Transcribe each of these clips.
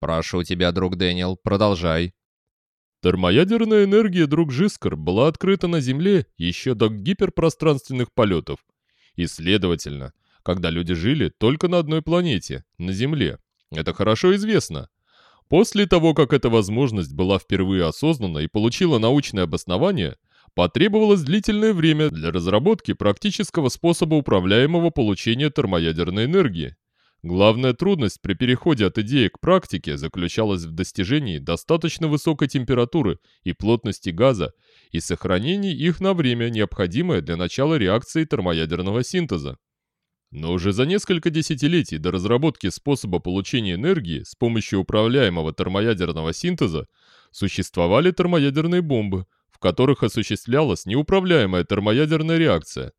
«Прошу тебя, друг Дэниел, продолжай». Термоядерная энергия, друг Жискар, была открыта на Земле еще до гиперпространственных полетов. И, следовательно, когда люди жили только на одной планете, на Земле. Это хорошо известно. После того, как эта возможность была впервые осознана и получила научное обоснование, потребовалось длительное время для разработки практического способа управляемого получения термоядерной энергии. Главная трудность при переходе от идеи к практике заключалась в достижении достаточно высокой температуры и плотности газа и сохранении их на время, необходимое для начала реакции термоядерного синтеза. Но уже за несколько десятилетий до разработки способа получения энергии с помощью управляемого термоядерного синтеза существовали термоядерные бомбы, в которых осуществлялась неуправляемая термоядерная реакция,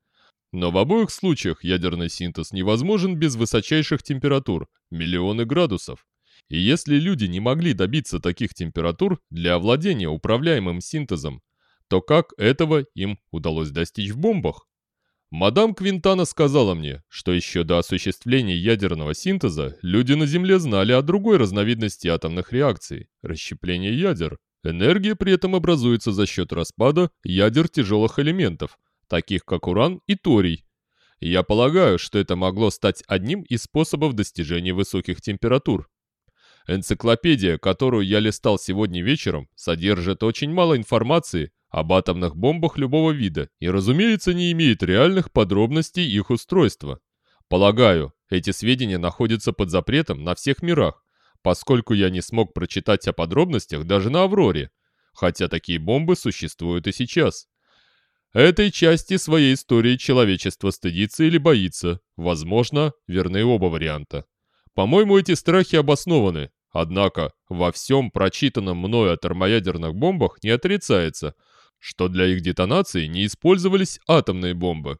но в обоих случаях ядерный синтез невозможен без высочайших температур, миллионы градусов. И если люди не могли добиться таких температур для овладения управляемым синтезом, то как этого им удалось достичь в бомбах? Мадам Квинтана сказала мне, что еще до осуществления ядерного синтеза люди на Земле знали о другой разновидности атомных реакций – расщепления ядер. Энергия при этом образуется за счет распада ядер тяжелых элементов – таких как уран и торий. Я полагаю, что это могло стать одним из способов достижения высоких температур. Энциклопедия, которую я листал сегодня вечером, содержит очень мало информации об атомных бомбах любого вида и, разумеется, не имеет реальных подробностей их устройства. Полагаю, эти сведения находятся под запретом на всех мирах, поскольку я не смог прочитать о подробностях даже на Авроре, хотя такие бомбы существуют и сейчас. Этой части своей истории человечество стыдится или боится. Возможно, верны оба варианта. По-моему, эти страхи обоснованы. Однако, во всем прочитанном мною о термоядерных бомбах не отрицается, что для их детонации не использовались атомные бомбы.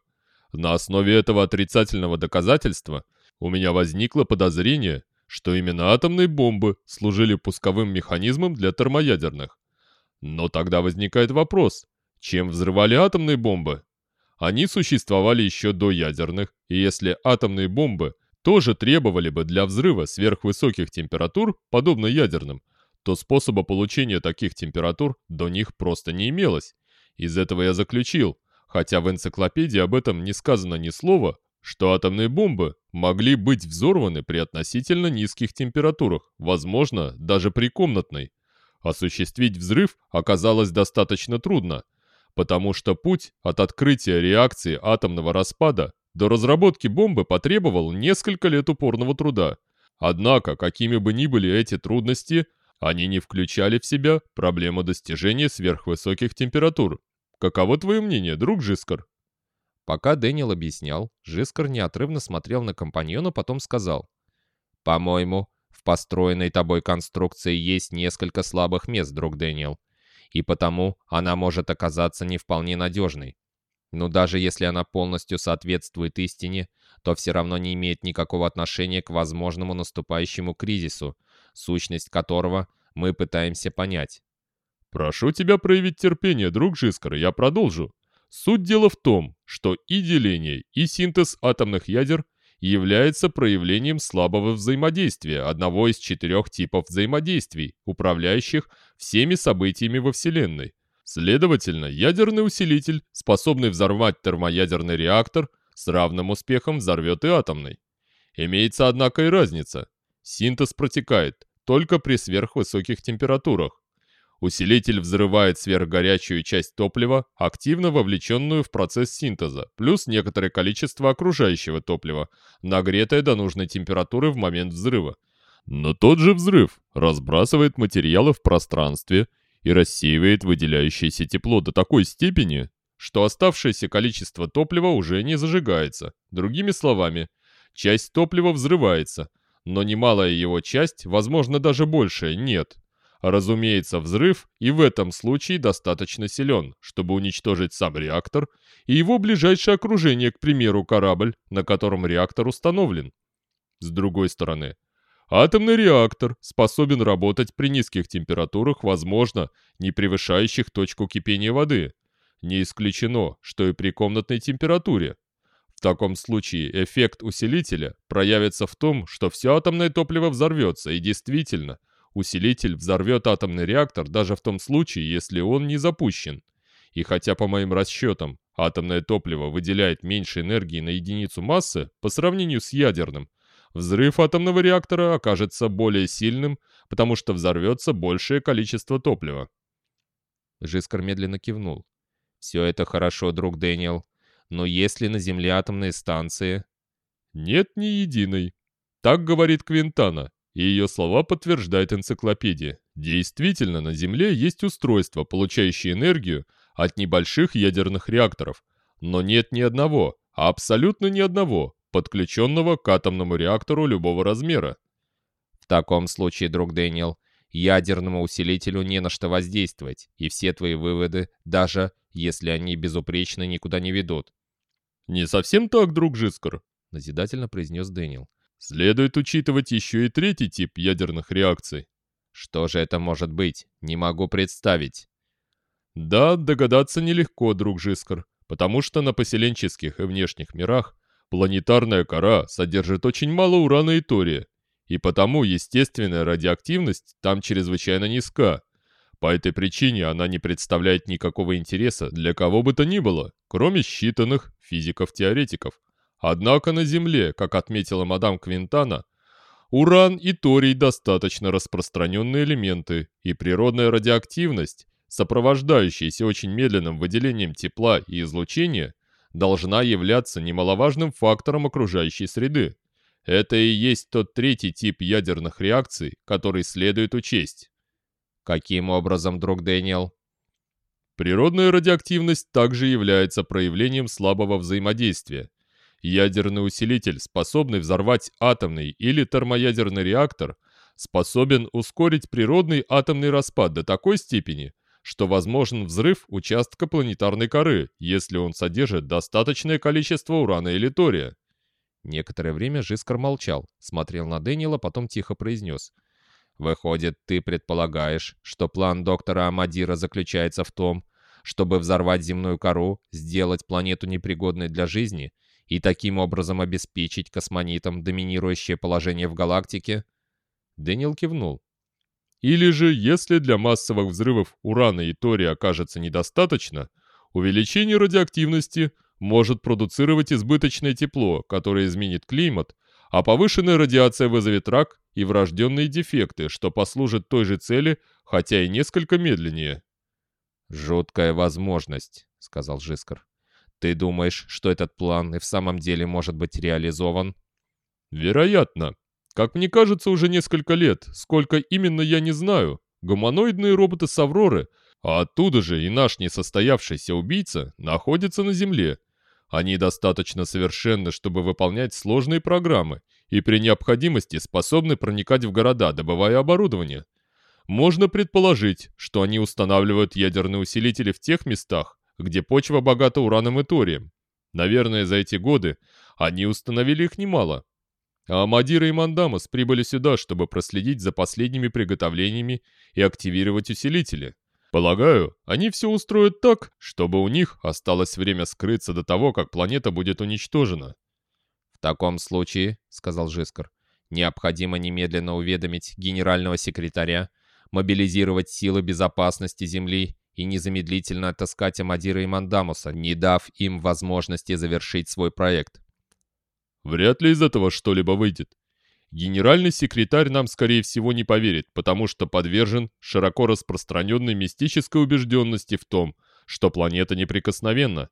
На основе этого отрицательного доказательства у меня возникло подозрение, что именно атомные бомбы служили пусковым механизмом для термоядерных. Но тогда возникает вопрос, чем взрывали атомные бомбы? Они существовали еще до ядерных, и если атомные бомбы тоже требовали бы для взрыва сверхвысоких температур, подобно ядерным, то способа получения таких температур до них просто не имелось. Из этого я заключил, хотя в энциклопедии об этом не сказано ни слова, что атомные бомбы могли быть взорваны при относительно низких температурах, возможно, даже при комнатной. Осуществить взрыв оказалось достаточно трудно, потому что путь от открытия реакции атомного распада до разработки бомбы потребовал несколько лет упорного труда. Однако, какими бы ни были эти трудности, они не включали в себя проблему достижения сверхвысоких температур. Каково твое мнение, друг Жискар? Пока Дэниел объяснял, Жискар неотрывно смотрел на компаньона, потом сказал. «По-моему, в построенной тобой конструкции есть несколько слабых мест, друг Дэниел и потому она может оказаться не вполне надежной. Но даже если она полностью соответствует истине, то все равно не имеет никакого отношения к возможному наступающему кризису, сущность которого мы пытаемся понять. «Прошу тебя проявить терпение, друг Жискар, я продолжу. Суть дела в том, что и деление, и синтез атомных ядер является проявлением слабого взаимодействия одного из четырех типов взаимодействий, управляющих всеми событиями во Вселенной. Следовательно, ядерный усилитель, способный взорвать термоядерный реактор, с равным успехом взорвет и атомный. Имеется, однако, и разница. Синтез протекает только при сверхвысоких температурах. Усилитель взрывает сверхгорячую часть топлива, активно вовлеченную в процесс синтеза, плюс некоторое количество окружающего топлива, нагретое до нужной температуры в момент взрыва. Но тот же взрыв разбрасывает материалы в пространстве и рассеивает выделяющееся тепло до такой степени, что оставшееся количество топлива уже не зажигается. Другими словами, часть топлива взрывается, но немалая его часть, возможно даже большая, нет. Разумеется, взрыв и в этом случае достаточно силен, чтобы уничтожить сам реактор и его ближайшее окружение, к примеру, корабль, на котором реактор установлен. С другой стороны, атомный реактор способен работать при низких температурах, возможно, не превышающих точку кипения воды. Не исключено, что и при комнатной температуре. В таком случае эффект усилителя проявится в том, что все атомное топливо взорвется и действительно – усилитель взорвет атомный реактор даже в том случае, если он не запущен. И хотя, по моим расчетам, атомное топливо выделяет меньше энергии на единицу массы по сравнению с ядерным, взрыв атомного реактора окажется более сильным, потому что взорвется большее количество топлива. Жискар медленно кивнул. «Все это хорошо, друг Дэниел. Но есть ли на Земле атомные станции?» «Нет ни единой. Так говорит Квинтана, и ее слова подтверждает энциклопедия. Действительно, на Земле есть устройства, получающие энергию от небольших ядерных реакторов. Но нет ни одного, абсолютно ни одного, подключенного к атомному реактору любого размера. В таком случае, друг Дэниел, ядерному усилителю не на что воздействовать, и все твои выводы, даже если они безупречны, никуда не ведут. «Не совсем так, друг Жискар», — назидательно произнес Дэниел. «Следует учитывать еще и третий тип ядерных реакций». «Что же это может быть? Не могу представить». «Да, догадаться нелегко, друг Жискар, потому что на поселенческих и внешних мирах планетарная кора содержит очень мало урана и тория, и потому естественная радиоактивность там чрезвычайно низка. По этой причине она не представляет никакого интереса для кого бы то ни было, кроме считанных физиков-теоретиков. Однако на Земле, как отметила мадам Квинтана, уран и торий достаточно распространенные элементы, и природная радиоактивность, сопровождающаяся очень медленным выделением тепла и излучения, должна являться немаловажным фактором окружающей среды. Это и есть тот третий тип ядерных реакций, который следует учесть. Каким образом, друг Дэниел? Природная радиоактивность также является проявлением слабого взаимодействия. Ядерный усилитель, способный взорвать атомный или термоядерный реактор, способен ускорить природный атомный распад до такой степени, что возможен взрыв участка планетарной коры, если он содержит достаточное количество урана или тория. Некоторое время Жискар молчал, смотрел на Дэниела, потом тихо произнес. «Выходит, ты предполагаешь, что план доктора Амадира заключается в том, чтобы взорвать земную кору, сделать планету непригодной для жизни и таким образом обеспечить космонитам доминирующее положение в галактике?» Дэниел кивнул. «Или же, если для массовых взрывов урана и тория окажется недостаточно, увеличение радиоактивности – может продуцировать избыточное тепло, которое изменит климат, а повышенная радиация вызовет рак и врожденные дефекты, что послужит той же цели, хотя и несколько медленнее. «Жуткая возможность», — сказал Жискар. «Ты думаешь, что этот план и в самом деле может быть реализован?» «Вероятно. Как мне кажется, уже несколько лет. Сколько именно, я не знаю. Гуманоидные роботы с Авроры, а оттуда же и наш несостоявшийся убийца, находятся на Земле. Они достаточно совершенны, чтобы выполнять сложные программы и при необходимости способны проникать в города, добывая оборудование. Можно предположить, что они устанавливают ядерные усилители в тех местах, где почва богата ураном и торием. Наверное, за эти годы они установили их немало. А Амадира и Мандамас прибыли сюда, чтобы проследить за последними приготовлениями и активировать усилители. Полагаю, они все устроят так, чтобы у них осталось время скрыться до того, как планета будет уничтожена. «В таком случае», — сказал Жискар, — «необходимо немедленно уведомить генерального секретаря, мобилизировать силы безопасности Земли и незамедлительно отыскать Амадира и Мандамуса, не дав им возможности завершить свой проект». «Вряд ли из этого что-либо выйдет. Генеральный секретарь нам, скорее всего, не поверит, потому что подвержен широко распространенной мистической убежденности в том, что планета неприкосновенна.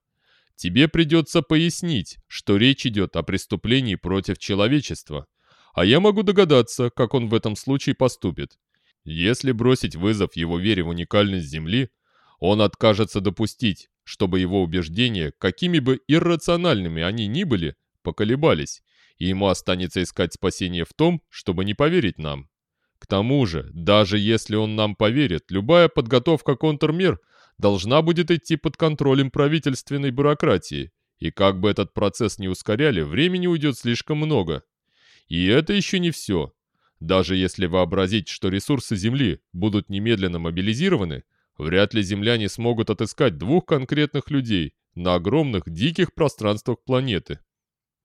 Тебе придется пояснить, что речь идет о преступлении против человечества. А я могу догадаться, как он в этом случае поступит. Если бросить вызов его вере в уникальность Земли, он откажется допустить, чтобы его убеждения, какими бы иррациональными они ни были, поколебались, и ему останется искать спасение в том, чтобы не поверить нам. К тому же, даже если он нам поверит, любая подготовка контрмер должна будет идти под контролем правительственной бюрократии, и как бы этот процесс не ускоряли, времени уйдет слишком много. И это еще не все. Даже если вообразить, что ресурсы Земли будут немедленно мобилизированы, вряд ли земляне смогут отыскать двух конкретных людей на огромных диких пространствах планеты.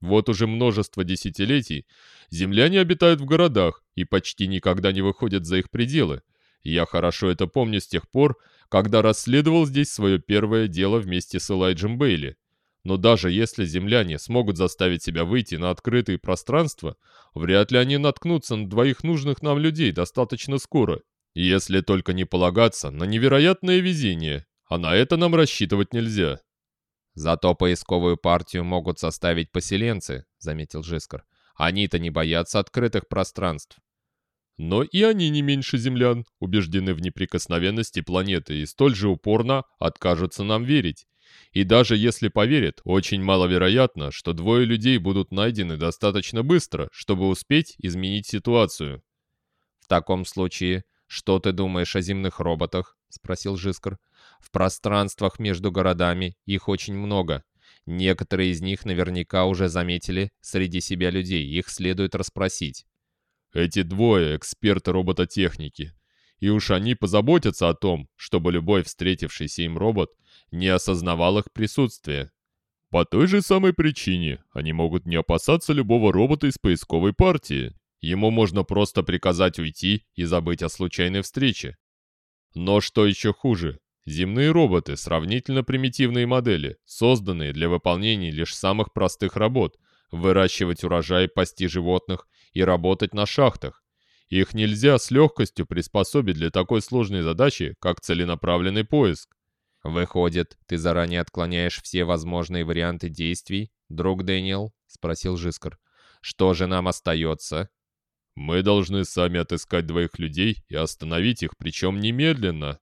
Вот уже множество десятилетий земляне обитают в городах и почти никогда не выходят за их пределы. Я хорошо это помню с тех пор, когда расследовал здесь свое первое дело вместе с Элайджем Бейли. Но даже если земляне смогут заставить себя выйти на открытые пространства, вряд ли они наткнутся на двоих нужных нам людей достаточно скоро. Если только не полагаться на невероятное везение, а на это нам рассчитывать нельзя. «Зато поисковую партию могут составить поселенцы», — заметил Жискар. «Они-то не боятся открытых пространств». Но и они не меньше землян, убеждены в неприкосновенности планеты и столь же упорно откажутся нам верить. И даже если поверят, очень маловероятно, что двое людей будут найдены достаточно быстро, чтобы успеть изменить ситуацию. «В таком случае, что ты думаешь о земных роботах?» — спросил Жискар. «В пространствах между городами их очень много. Некоторые из них наверняка уже заметили среди себя людей, их следует расспросить». «Эти двое — эксперты робототехники. И уж они позаботятся о том, чтобы любой встретившийся им робот не осознавал их присутствие. По той же самой причине они могут не опасаться любого робота из поисковой партии. Ему можно просто приказать уйти и забыть о случайной встрече. Но что еще хуже, земные роботы – сравнительно примитивные модели, созданные для выполнения лишь самых простых работ – выращивать урожай, пасти животных и работать на шахтах. Их нельзя с легкостью приспособить для такой сложной задачи, как целенаправленный поиск. «Выходит, ты заранее отклоняешь все возможные варианты действий, друг Дэниел?» — спросил Жискар. «Что же нам остается?» «Мы должны сами отыскать двоих людей и остановить их, причем немедленно».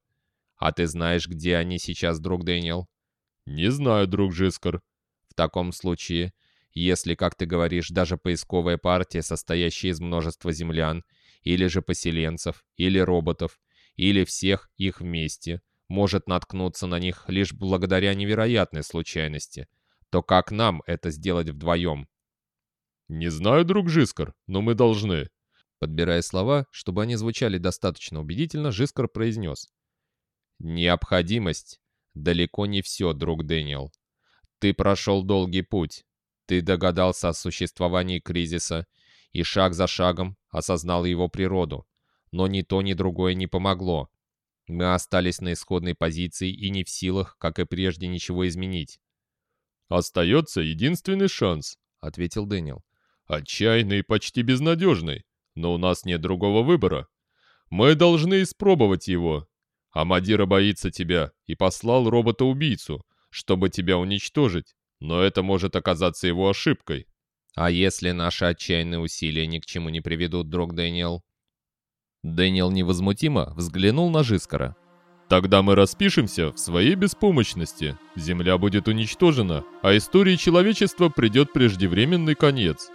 «А ты знаешь, где они сейчас, друг Дэниел?» «Не знаю, друг Жискар». «В таком случае, если, как ты говоришь, даже поисковая партия, состоящая из множества землян, или же поселенцев, или роботов, или всех их вместе, может наткнуться на них лишь благодаря невероятной случайности, то как нам это сделать вдвоем? «Не знаю, друг Жискар, но мы должны». Подбирая слова, чтобы они звучали достаточно убедительно, Жискар произнес. «Необходимость. Далеко не все, друг Дэниел. Ты прошел долгий путь. Ты догадался о существовании кризиса и шаг за шагом осознал его природу. Но ни то, ни другое не помогло. Мы остались на исходной позиции и не в силах, как и прежде, ничего изменить. «Остается единственный шанс», — ответил Дэниел. «Отчаянный и почти безнадежный, но у нас нет другого выбора. Мы должны испробовать его. Амадира боится тебя и послал робота-убийцу, чтобы тебя уничтожить, но это может оказаться его ошибкой. А если наши отчаянные усилия ни к чему не приведут, друг Дэниел? Дэниел невозмутимо взглянул на Жискара. Тогда мы распишемся в своей беспомощности. Земля будет уничтожена, а истории человечества придет преждевременный конец.